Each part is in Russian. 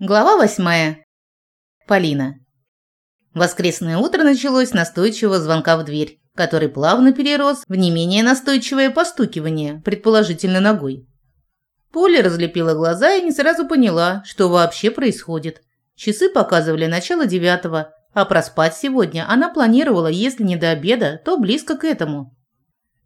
Глава восьмая. Полина. Воскресное утро началось с настойчивого звонка в дверь, который плавно перерос в не менее настойчивое постукивание, предположительно ногой. Поля разлепила глаза и не сразу поняла, что вообще происходит. Часы показывали начало девятого, а проспать сегодня она планировала, если не до обеда, то близко к этому.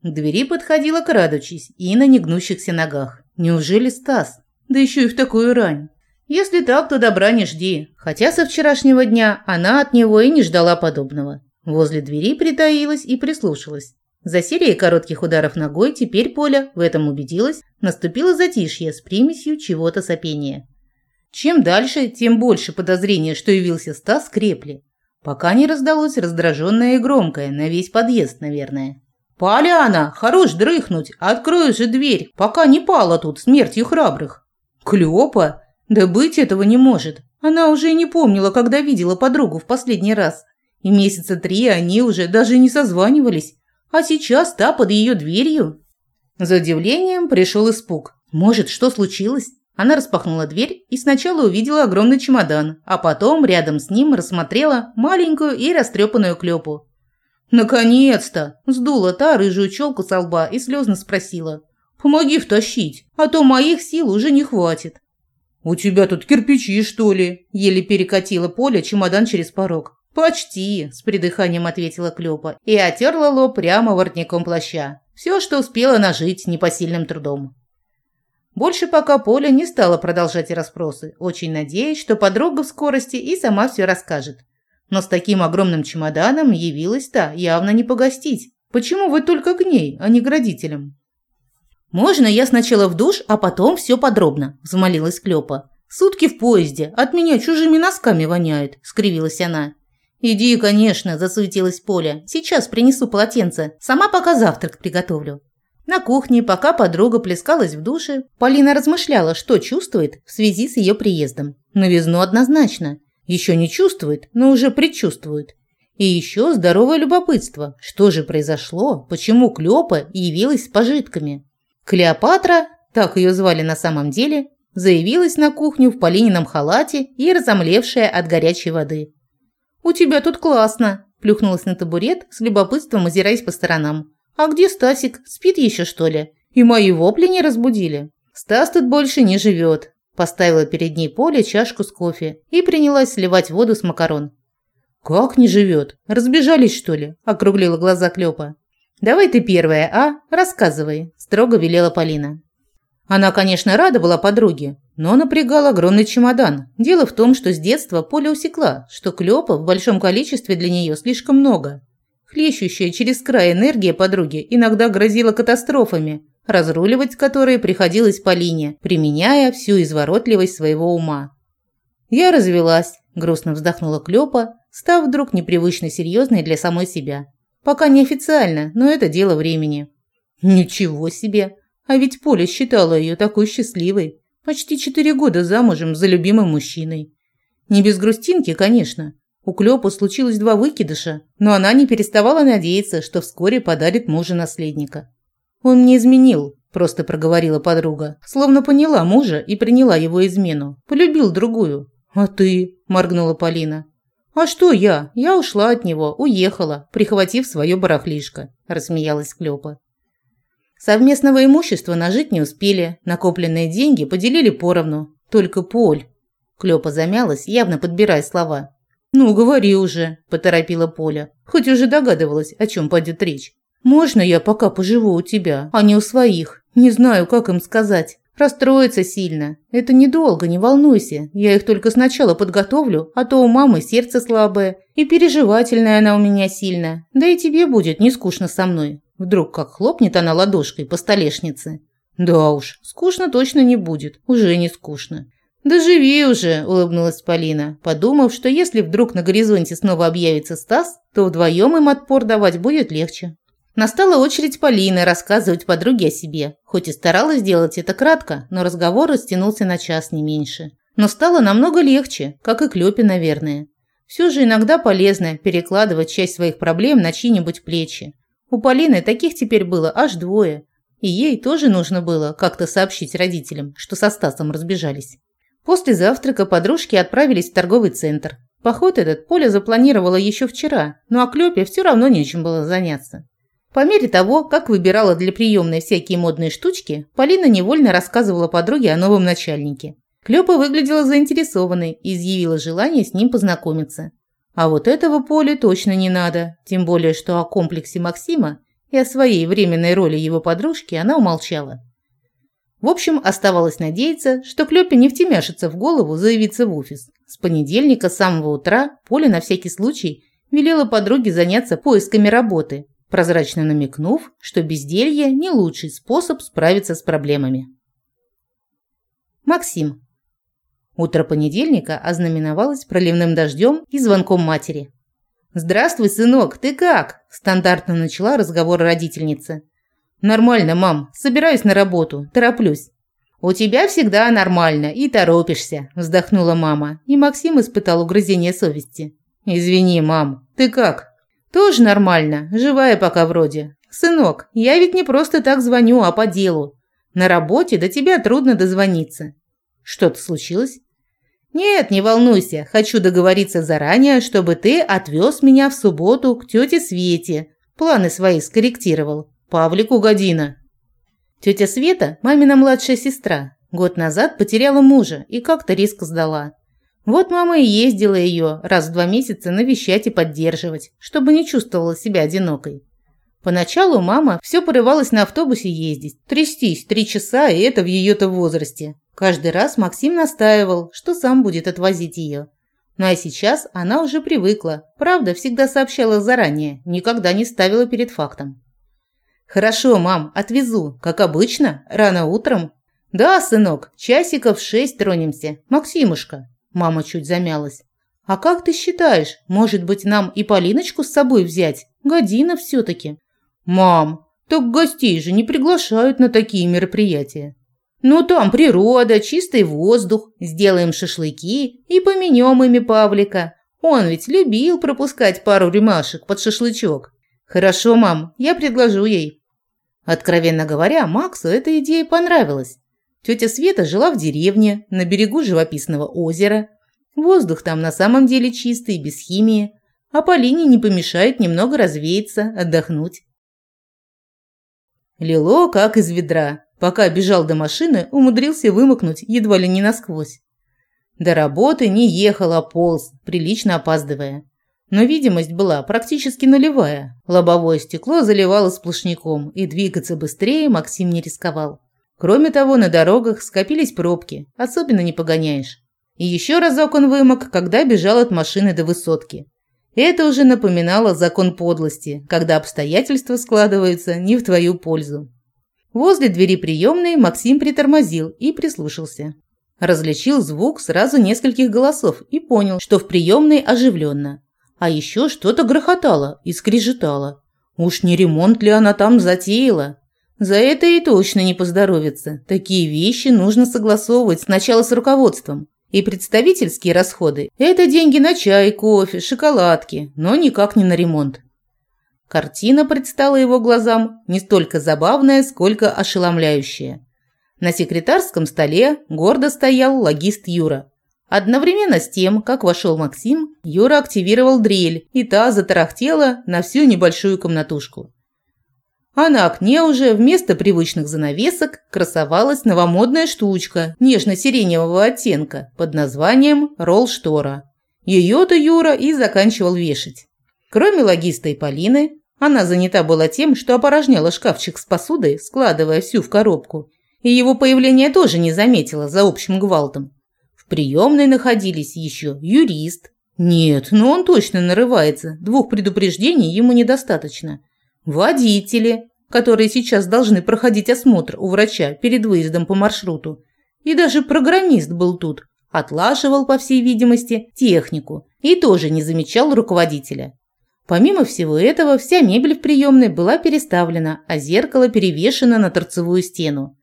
К двери подходила крадучись и на негнущихся ногах. Неужели Стас? Да еще и в такую рань. Если так, то добра не жди. Хотя со вчерашнего дня она от него и не ждала подобного. Возле двери притаилась и прислушалась. За серией коротких ударов ногой теперь Поля в этом убедилась, наступило затишье с примесью чего-то сопения. Чем дальше, тем больше подозрения, что явился Стас, крепли. Пока не раздалось раздраженное и громкое, на весь подъезд, наверное. «Поляна, хорош дрыхнуть, открой же дверь, пока не пала тут смертью храбрых». «Клёпа, да быть этого не может. Она уже и не помнила, когда видела подругу в последний раз. И месяца три они уже даже не созванивались. А сейчас та под ее дверью. За удивлением пришел испуг. Может, что случилось? Она распахнула дверь и сначала увидела огромный чемодан, а потом рядом с ним рассмотрела маленькую и растрепанную клепу. «Наконец-то!» – сдула та рыжую челку со лба и слезно спросила. «Помоги втащить, а то моих сил уже не хватит». «У тебя тут кирпичи, что ли?» – еле перекатила Поля чемодан через порог. «Почти», – с придыханием ответила Клёпа и отерла лоб прямо воротником плаща. Все, что успела нажить непосильным трудом. Больше пока Поля не стала продолжать расспросы, очень надеясь, что подруга в скорости и сама все расскажет. Но с таким огромным чемоданом явилась-то явно не погостить. Почему вы только к ней, а не к родителям? «Можно я сначала в душ, а потом все подробно?» – взмолилась Клёпа. «Сутки в поезде, от меня чужими носками воняет», – скривилась она. «Иди, конечно», – засуетилась Поля. «Сейчас принесу полотенце, сама пока завтрак приготовлю». На кухне, пока подруга плескалась в душе, Полина размышляла, что чувствует в связи с ее приездом. Новизну однозначно. Еще не чувствует, но уже предчувствует. И еще здоровое любопытство. Что же произошло? Почему Клёпа явилась с пожитками? Клеопатра, так ее звали на самом деле, заявилась на кухню в Полинином халате и разомлевшая от горячей воды. «У тебя тут классно!» – плюхнулась на табурет, с любопытством озираясь по сторонам. «А где Стасик? Спит еще, что ли? И мои вопли не разбудили?» «Стас тут больше не живет», – поставила перед ней Поля чашку с кофе и принялась сливать воду с макарон. «Как не живет? Разбежались, что ли?» – округлила глаза Клёпа. «Давай ты первая, а? Рассказывай», – строго велела Полина. Она, конечно, рада была подруге, но напрягал огромный чемодан. Дело в том, что с детства Поля усекла, что клёпа в большом количестве для нее слишком много. Хлещущая через край энергия подруги иногда грозила катастрофами, разруливать которые приходилось Полине, применяя всю изворотливость своего ума. «Я развелась», – грустно вздохнула Клёпа, став вдруг непривычно серьезной для самой себя. Пока неофициально, но это дело времени. Ничего себе! А ведь Поля считала ее такой счастливой. Почти четыре года замужем за любимым мужчиной. Не без грустинки, конечно. У Клёпы случилось два выкидыша, но она не переставала надеяться, что вскоре подарит мужа наследника. «Он мне изменил», – просто проговорила подруга, словно поняла мужа и приняла его измену. Полюбил другую. «А ты?» – моргнула Полина. «А что я? Я ушла от него, уехала, прихватив свое барахлишко», – рассмеялась Клёпа. Совместного имущества нажить не успели, накопленные деньги поделили поровну. Только Поль. Клёпа замялась, явно подбирая слова. «Ну, говори уже», – поторопила Поля, хоть уже догадывалась, о чем пойдет речь. «Можно я пока поживу у тебя, а не у своих? Не знаю, как им сказать. Расстроится сильно. Это недолго, не волнуйся. Я их только сначала подготовлю, а то у мамы сердце слабое, и переживательная она у меня сильно. Да и тебе будет не скучно со мной. Вдруг как хлопнет она ладошкой по столешнице. Да уж, скучно точно не будет. Уже не скучно. «Да живи уже», – улыбнулась Полина, подумав, что если вдруг на горизонте снова объявится Стас, то вдвоем им отпор давать будет легче. Настала очередь Полины рассказывать подруге о себе. Хоть и старалась сделать это кратко, но разговор растянулся на час не меньше. Но стало намного легче, как и Клёпе, наверное. Все же иногда полезно перекладывать часть своих проблем на чьи-нибудь плечи. У Полины таких теперь было аж двое. И ей тоже нужно было как-то сообщить родителям, что со Стасом разбежались. После завтрака подружки отправились в торговый центр. Поход этот Поля запланировала еще вчера, но о Клёпе все равно нечем было заняться. По мере того, как выбирала для приемной всякие модные штучки, Полина невольно рассказывала подруге о новом начальнике. Клёпа выглядела заинтересованной и изъявила желание с ним познакомиться. А вот этого Поле точно не надо, тем более, что о комплексе Максима и о своей временной роли его подружки она умолчала. В общем, оставалось надеяться, что Клёпе не втемяшится в голову заявиться в офис. С понедельника с самого утра Поля на всякий случай велела подруге заняться поисками работы, прозрачно намекнув, что безделье – не лучший способ справиться с проблемами. Максим. Утро понедельника ознаменовалось проливным дождем и звонком матери. «Здравствуй, сынок, ты как?» – стандартно начала разговор родительница. «Нормально, мам. Собираюсь на работу. Тороплюсь». «У тебя всегда нормально и торопишься», – вздохнула мама, и Максим испытал угрызение совести. «Извини, мам. Ты как?» «Тоже нормально. Живая пока вроде. Сынок, я ведь не просто так звоню, а по делу. На работе до тебя трудно дозвониться». «Что-то случилось?» «Нет, не волнуйся. Хочу договориться заранее, чтобы ты отвез меня в субботу к тете Свете. Планы свои скорректировал. Павлику година». Тетя Света – мамина младшая сестра. Год назад потеряла мужа и как-то риск сдала. Вот мама и ездила ее раз в два месяца навещать и поддерживать, чтобы не чувствовала себя одинокой. Поначалу мама все порывалась на автобусе ездить, трястись три часа, и это в ее-то возрасте. Каждый раз Максим настаивал, что сам будет отвозить ее. Ну а сейчас она уже привыкла, правда, всегда сообщала заранее, никогда не ставила перед фактом. «Хорошо, мам, отвезу, как обычно, рано утром». «Да, сынок, часиков шесть тронемся. Максимушка». Мама чуть замялась. «А как ты считаешь, может быть, нам и Полиночку с собой взять? Година все-таки». «Мам, так гостей же не приглашают на такие мероприятия». Ну, там природа, чистый воздух, сделаем шашлыки и поменем ими Павлика. Он ведь любил пропускать пару рюмашек под шашлычок. Хорошо, мам, я предложу ей. Откровенно говоря, Максу эта идея понравилась. Тетя Света жила в деревне, на берегу живописного озера. Воздух там на самом деле чистый, без химии. А Полине не помешает немного развеяться, отдохнуть. Лило как из ведра. Пока бежал до машины, умудрился вымокнуть едва ли не насквозь. До работы не ехал, а полз, прилично опаздывая. Но видимость была практически нулевая. Лобовое стекло заливало сплошняком, и двигаться быстрее Максим не рисковал. Кроме того, на дорогах скопились пробки, особенно не погоняешь. И еще разок он вымок, когда бежал от машины до высотки. Это уже напоминало закон подлости, когда обстоятельства складываются не в твою пользу. Возле двери приемной Максим притормозил и прислушался. Различил звук сразу нескольких голосов и понял, что в приемной оживленно. А еще что-то грохотало и скрежетало. Уж не ремонт ли она там затеяла? За это и точно не поздоровится. Такие вещи нужно согласовывать сначала с руководством. И представительские расходы – это деньги на чай, кофе, шоколадки, но никак не на ремонт. Картина предстала его глазам не столько забавная, сколько ошеломляющая. На секретарском столе гордо стоял логист Юра. Одновременно с тем, как вошел Максим, Юра активировал дрель, и та затарахтела на всю небольшую комнатушку. А на окне уже вместо привычных занавесок красовалась новомодная штучка нежно-сиреневого оттенка под названием ролл-штора. Ее-то Юра и заканчивал вешать. Кроме логиста и Полины, она занята была тем, что опорожняла шкафчик с посудой, складывая всю в коробку, и его появление тоже не заметила за общим гвалтом. В приемной находились еще юрист. Нет, но он точно нарывается, двух предупреждений ему недостаточно. Водители, которые сейчас должны проходить осмотр у врача перед выездом по маршруту. И даже программист был тут, отлаживал, по всей видимости, технику и тоже не замечал руководителя. Помимо всего этого, вся мебель в приемной была переставлена, а зеркало перевешено на торцевую стену.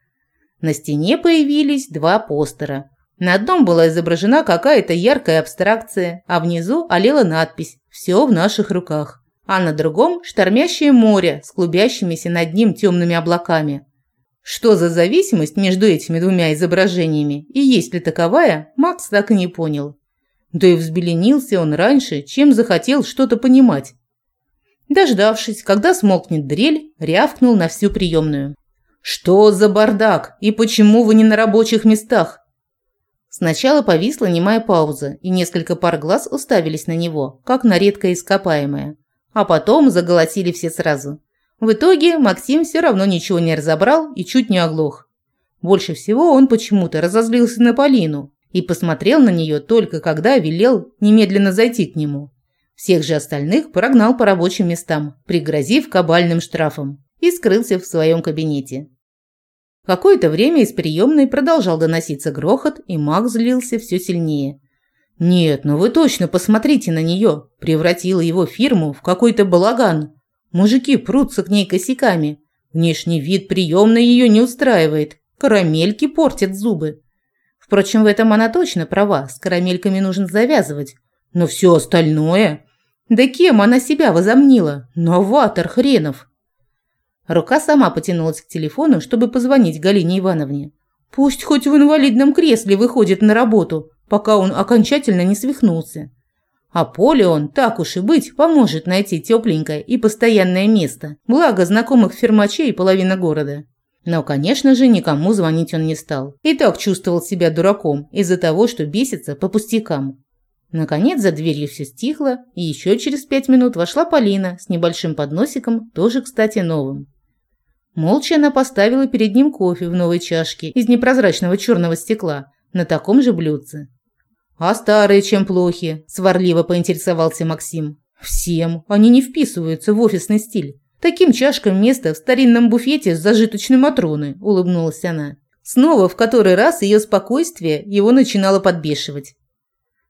На стене появились два постера. На одном была изображена какая-то яркая абстракция, а внизу олела надпись «Все в наших руках», а на другом – штормящее море с клубящимися над ним темными облаками. Что за зависимость между этими двумя изображениями и есть ли таковая, Макс так и не понял. Да и взбеленился он раньше, чем захотел что-то понимать. Дождавшись, когда смолкнет дрель, рявкнул на всю приемную. «Что за бардак? И почему вы не на рабочих местах?» Сначала повисла немая пауза, и несколько пар глаз уставились на него, как на редкое ископаемое. А потом заголосили все сразу. В итоге Максим все равно ничего не разобрал и чуть не оглох. Больше всего он почему-то разозлился на Полину и посмотрел на нее только когда велел немедленно зайти к нему. Всех же остальных прогнал по рабочим местам, пригрозив кабальным штрафом, и скрылся в своем кабинете. Какое-то время из приемной продолжал доноситься грохот, и Мак злился все сильнее. «Нет, ну вы точно посмотрите на нее!» Превратила его фирму в какой-то балаган. Мужики прутся к ней косяками. Внешний вид приемной ее не устраивает. Карамельки портят зубы. Впрочем, в этом она точно права. С карамельками нужно завязывать. Но все остальное... Да кем она себя возомнила? Новатор хренов. Рука сама потянулась к телефону, чтобы позвонить Галине Ивановне. Пусть хоть в инвалидном кресле выходит на работу, пока он окончательно не свихнулся. А Поле он, так уж и быть, поможет найти тепленькое и постоянное место. Благо знакомых фермачей половина города. Но, конечно же, никому звонить он не стал. И так чувствовал себя дураком из-за того, что бесится по пустякам. Наконец за дверью все стихло, и еще через пять минут вошла Полина с небольшим подносиком, тоже, кстати, новым. Молча она поставила перед ним кофе в новой чашке из непрозрачного черного стекла на таком же блюдце. «А старые чем плохи?» – сварливо поинтересовался Максим. «Всем. Они не вписываются в офисный стиль. Таким чашкам место в старинном буфете с зажиточной Матроны», – улыбнулась она. Снова в который раз ее спокойствие его начинало подбешивать.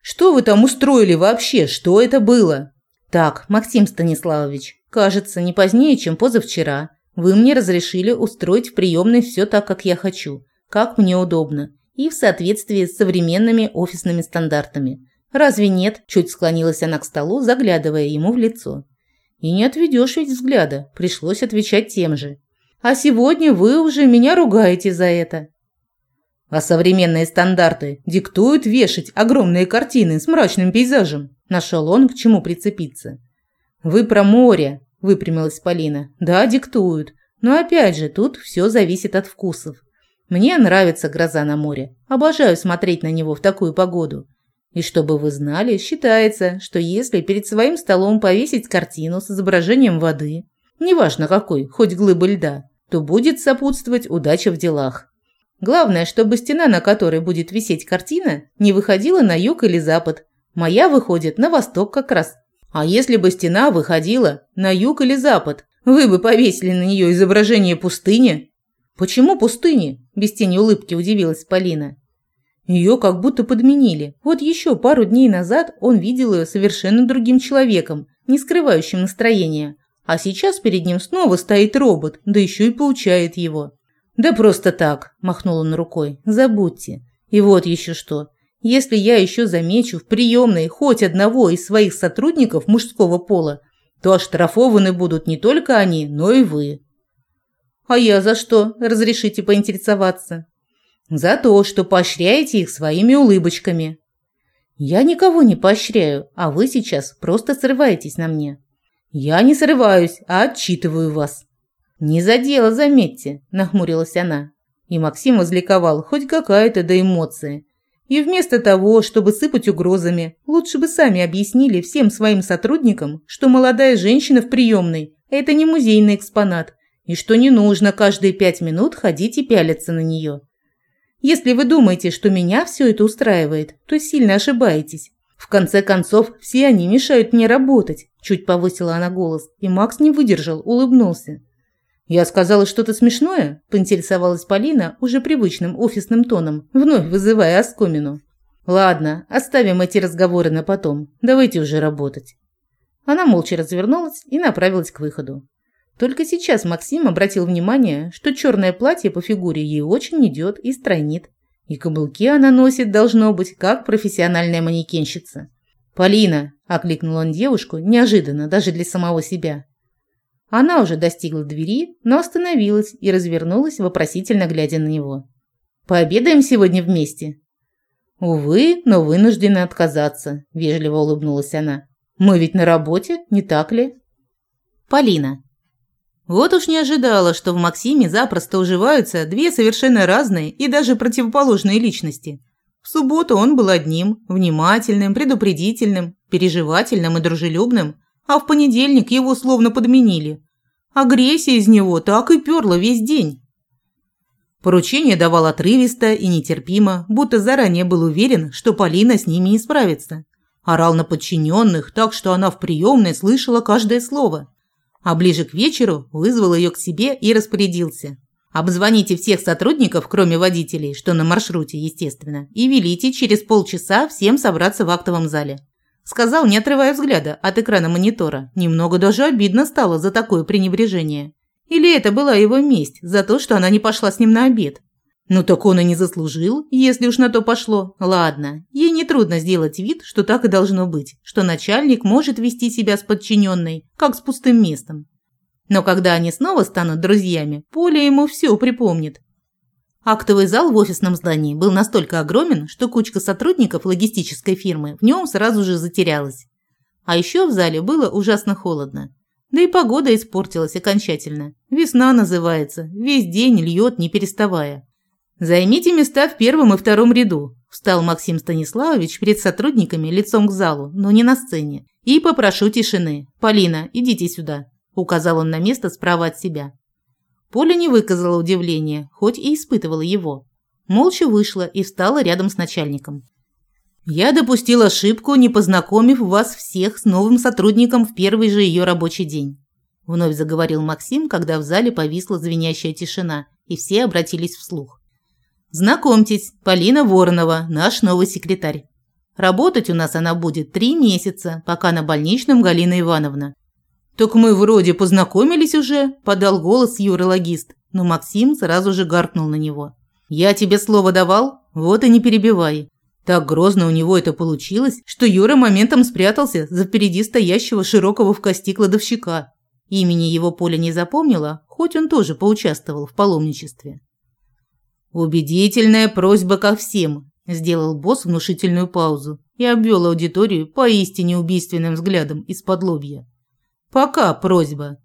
Что вы там устроили вообще? Что это было? Так, Максим Станиславович, кажется, не позднее, чем позавчера, вы мне разрешили устроить в приемной все так, как я хочу, как мне удобно и в соответствии с современными офисными стандартами. Разве нет? Чуть склонилась она к столу, заглядывая ему в лицо. И не отведешь ведь взгляда, пришлось отвечать тем же. А сегодня вы уже меня ругаете за это. А современные стандарты диктуют вешать огромные картины с мрачным пейзажем. Нашел он к чему прицепиться. Вы про море, выпрямилась Полина. Да, диктуют. Но опять же, тут все зависит от вкусов. Мне нравится гроза на море. Обожаю смотреть на него в такую погоду. И чтобы вы знали, считается, что если перед своим столом повесить картину с изображением воды, неважно какой, хоть глыбы льда, то будет сопутствовать удача в делах. Главное, чтобы стена, на которой будет висеть картина, не выходила на юг или запад. Моя выходит на восток как раз. А если бы стена выходила на юг или запад, вы бы повесили на нее изображение пустыни? Почему пустыни? Без тени улыбки удивилась Полина. Ее как будто подменили. Вот еще пару дней назад он видел ее совершенно другим человеком, не скрывающим настроения. А сейчас перед ним снова стоит робот, да еще и получает его. «Да просто так», – махнул он рукой. «Забудьте. И вот еще что. Если я еще замечу в приемной хоть одного из своих сотрудников мужского пола, то оштрафованы будут не только они, но и вы». «А я за что? Разрешите поинтересоваться?» «За то, что поощряете их своими улыбочками». «Я никого не поощряю, а вы сейчас просто срываетесь на мне». «Я не срываюсь, а отчитываю вас». «Не за дело, заметьте», – нахмурилась она. И Максим возликовал хоть какая-то до эмоции. И вместо того, чтобы сыпать угрозами, лучше бы сами объяснили всем своим сотрудникам, что молодая женщина в приемной – это не музейный экспонат, и что не нужно каждые пять минут ходить и пялиться на нее. Если вы думаете, что меня все это устраивает, то сильно ошибаетесь. В конце концов, все они мешают мне работать, чуть повысила она голос, и Макс не выдержал, улыбнулся. «Я сказала что-то смешное?» – поинтересовалась Полина уже привычным офисным тоном, вновь вызывая оскомину. «Ладно, оставим эти разговоры на потом. Давайте уже работать». Она молча развернулась и направилась к выходу. Только сейчас Максим обратил внимание, что черное платье по фигуре ей очень идет и стройнит. И каблуки она носит, должно быть, как профессиональная манекенщица. «Полина!» – окликнул он девушку, неожиданно, даже для самого себя. Она уже достигла двери, но остановилась и развернулась, вопросительно глядя на него. «Пообедаем сегодня вместе?» «Увы, но вынуждены отказаться», – вежливо улыбнулась она. «Мы ведь на работе, не так ли?» Полина. Вот уж не ожидала, что в Максиме запросто уживаются две совершенно разные и даже противоположные личности. В субботу он был одним, внимательным, предупредительным, переживательным и дружелюбным, а в понедельник его словно подменили. Агрессия из него так и перла весь день. Поручение давал отрывисто и нетерпимо, будто заранее был уверен, что Полина с ними не справится. Орал на подчиненных, так что она в приемной слышала каждое слово. А ближе к вечеру вызвал ее к себе и распорядился. «Обзвоните всех сотрудников, кроме водителей, что на маршруте, естественно, и велите через полчаса всем собраться в актовом зале». Сказал, не отрывая взгляда от экрана монитора. Немного даже обидно стало за такое пренебрежение. Или это была его месть за то, что она не пошла с ним на обед? Ну так он и не заслужил, если уж на то пошло. Ладно, ей нетрудно сделать вид, что так и должно быть, что начальник может вести себя с подчиненной, как с пустым местом. Но когда они снова станут друзьями, Поля ему все припомнит. Актовый зал в офисном здании был настолько огромен, что кучка сотрудников логистической фирмы в нем сразу же затерялась. А еще в зале было ужасно холодно. Да и погода испортилась окончательно. Весна называется, весь день льет, не переставая. «Займите места в первом и втором ряду», – встал Максим Станиславович перед сотрудниками лицом к залу, но не на сцене. «И попрошу тишины. Полина, идите сюда», – указал он на место справа от себя. Поля не выказала удивления, хоть и испытывала его. Молча вышла и встала рядом с начальником. Я допустил ошибку, не познакомив вас всех с новым сотрудником в первый же ее рабочий день. Вновь заговорил Максим, когда в зале повисла звенящая тишина, и все обратились вслух. Знакомьтесь, Полина Воронова, наш новый секретарь. Работать у нас она будет три месяца, пока на больничном Галина Ивановна. «Так мы вроде познакомились уже», – подал голос юрологист, но Максим сразу же гаркнул на него. «Я тебе слово давал? Вот и не перебивай. Так грозно у него это получилось, что Юра моментом спрятался за впереди стоящего широкого в кости кладовщика. Имени его Поля не запомнила, хоть он тоже поучаствовал в паломничестве. «Убедительная просьба ко всем», – сделал босс внушительную паузу и обвел аудиторию поистине убийственным взглядом из-под лобья. «Пока просьба.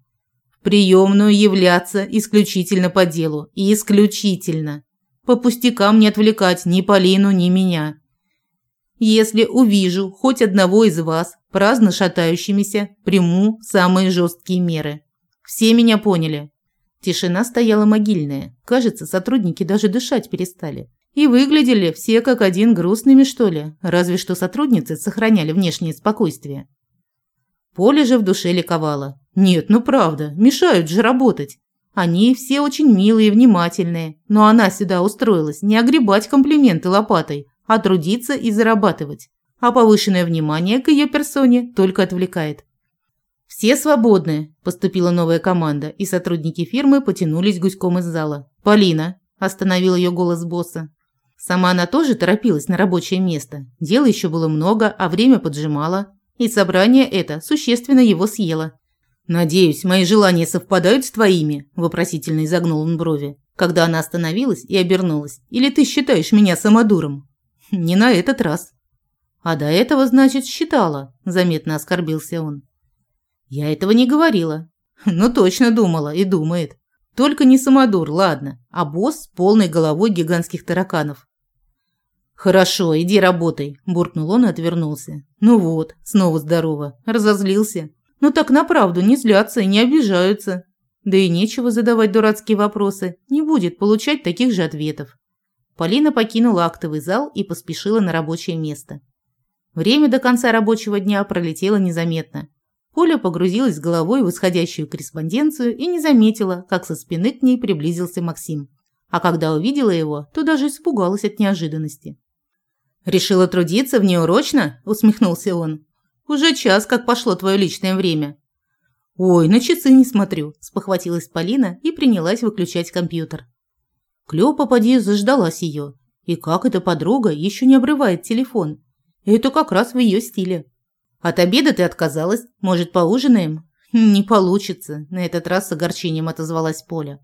В приемную являться исключительно по делу. И исключительно. По пустякам не отвлекать ни Полину, ни меня. Если увижу хоть одного из вас праздно шатающимися, приму самые жесткие меры. Все меня поняли. Тишина стояла могильная. Кажется, сотрудники даже дышать перестали. И выглядели все как один грустными, что ли, разве что сотрудницы сохраняли внешнее спокойствие. Поле же в душе ликовало. Нет, ну правда, мешают же работать. Они все очень милые и внимательные, но она сюда устроилась не огребать комплименты лопатой, а трудиться и зарабатывать. А повышенное внимание к ее персоне только отвлекает. «Все свободны», – поступила новая команда, и сотрудники фирмы потянулись гуськом из зала. «Полина», – остановил ее голос босса. Сама она тоже торопилась на рабочее место. Дела еще было много, а время поджимало. И собрание это существенно его съело. «Надеюсь, мои желания совпадают с твоими?» – вопросительно изогнул он брови, когда она остановилась и обернулась. «Или ты считаешь меня самодуром?» Не на этот раз. А до этого, значит, считала, заметно оскорбился он. Я этого не говорила. Но точно думала и думает. Только не самодур, ладно, а босс с полной головой гигантских тараканов. «Хорошо, иди работай», – буркнул он и отвернулся. «Ну вот, снова здорово. Разозлился. Ну так на правду не злятся и не обижаются. Да и нечего задавать дурацкие вопросы. Не будет получать таких же ответов. Полина покинула актовый зал и поспешила на рабочее место. Время до конца рабочего дня пролетело незаметно. Поля погрузилась головой в исходящую корреспонденцию и не заметила, как со спины к ней приблизился Максим. А когда увидела его, то даже испугалась от неожиданности. «Решила трудиться в неурочно?» – усмехнулся он. «Уже час, как пошло твое личное время». «Ой, на часы не смотрю», – спохватилась Полина и принялась выключать компьютер. Клёпа поди заждалась ее. И как эта подруга еще не обрывает телефон? Это как раз в ее стиле. От обеда ты отказалась. Может, поужинаем? Не получится, на этот раз с огорчением отозвалась Поля.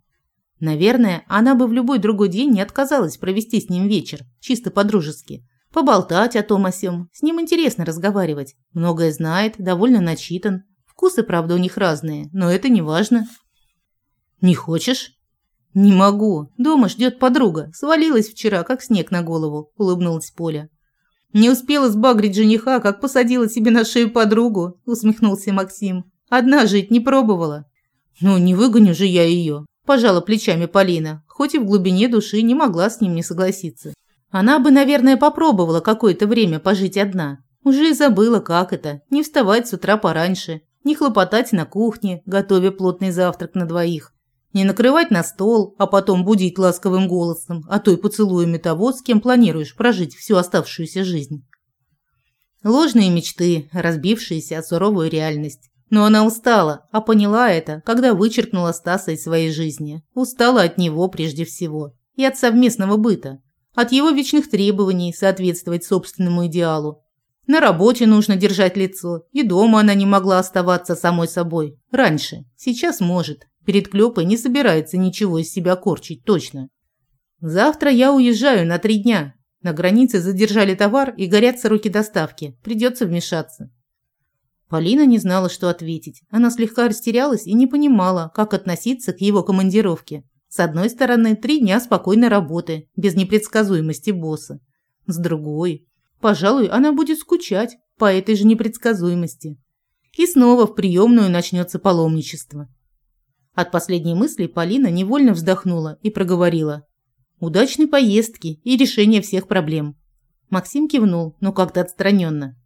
Наверное, она бы в любой другой день не отказалась провести с ним вечер, чисто по-дружески. Поболтать о том о сём. С ним интересно разговаривать. Многое знает, довольно начитан. Вкусы, правда, у них разные, но это не важно. Не хочешь? Не могу. Дома ждет подруга. Свалилась вчера, как снег на голову, улыбнулась Поля. Не успела сбагрить жениха, как посадила себе на шею подругу, усмехнулся Максим. Одна жить не пробовала. Ну, не выгоню же я ее. Пожала плечами Полина, хоть и в глубине души не могла с ним не согласиться. Она бы, наверное, попробовала какое-то время пожить одна. Уже и забыла, как это – не вставать с утра пораньше, не хлопотать на кухне, готовя плотный завтрак на двоих, не накрывать на стол, а потом будить ласковым голосом, а то и поцелуями того, с кем планируешь прожить всю оставшуюся жизнь. Ложные мечты, разбившиеся о суровую реальность. Но она устала, а поняла это, когда вычеркнула Стаса из своей жизни. Устала от него прежде всего. И от совместного быта. От его вечных требований соответствовать собственному идеалу. На работе нужно держать лицо, и дома она не могла оставаться самой собой. Раньше. Сейчас может. Перед Клёпой не собирается ничего из себя корчить, точно. Завтра я уезжаю на три дня. На границе задержали товар и горят сроки доставки. Придется вмешаться. Полина не знала, что ответить. Она слегка растерялась и не понимала, как относиться к его командировке. С одной стороны, три дня спокойной работы, без непредсказуемости босса. С другой, пожалуй, она будет скучать по этой же непредсказуемости. И снова в приемную начнется паломничество. От последней мысли Полина невольно вздохнула и проговорила. «Удачной поездки и решения всех проблем». Максим кивнул, но как-то отстраненно.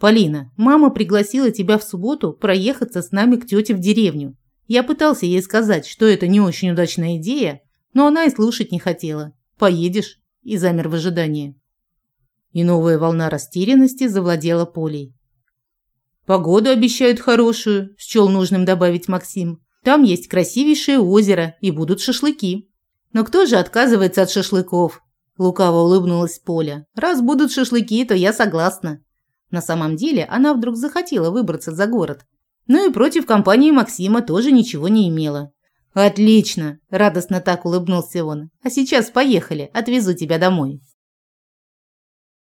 «Полина, мама пригласила тебя в субботу проехаться с нами к тете в деревню. Я пытался ей сказать, что это не очень удачная идея, но она и слушать не хотела. Поедешь?» И замер в ожидании. И новая волна растерянности завладела Полей. «Погоду обещают хорошую», – счел нужным добавить Максим. «Там есть красивейшее озеро и будут шашлыки». «Но кто же отказывается от шашлыков?» – лукаво улыбнулась Поля. «Раз будут шашлыки, то я согласна». На самом деле она вдруг захотела выбраться за город. Ну и против компании Максима тоже ничего не имела. «Отлично!» – радостно так улыбнулся он. «А сейчас поехали, отвезу тебя домой».